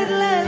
Let, let.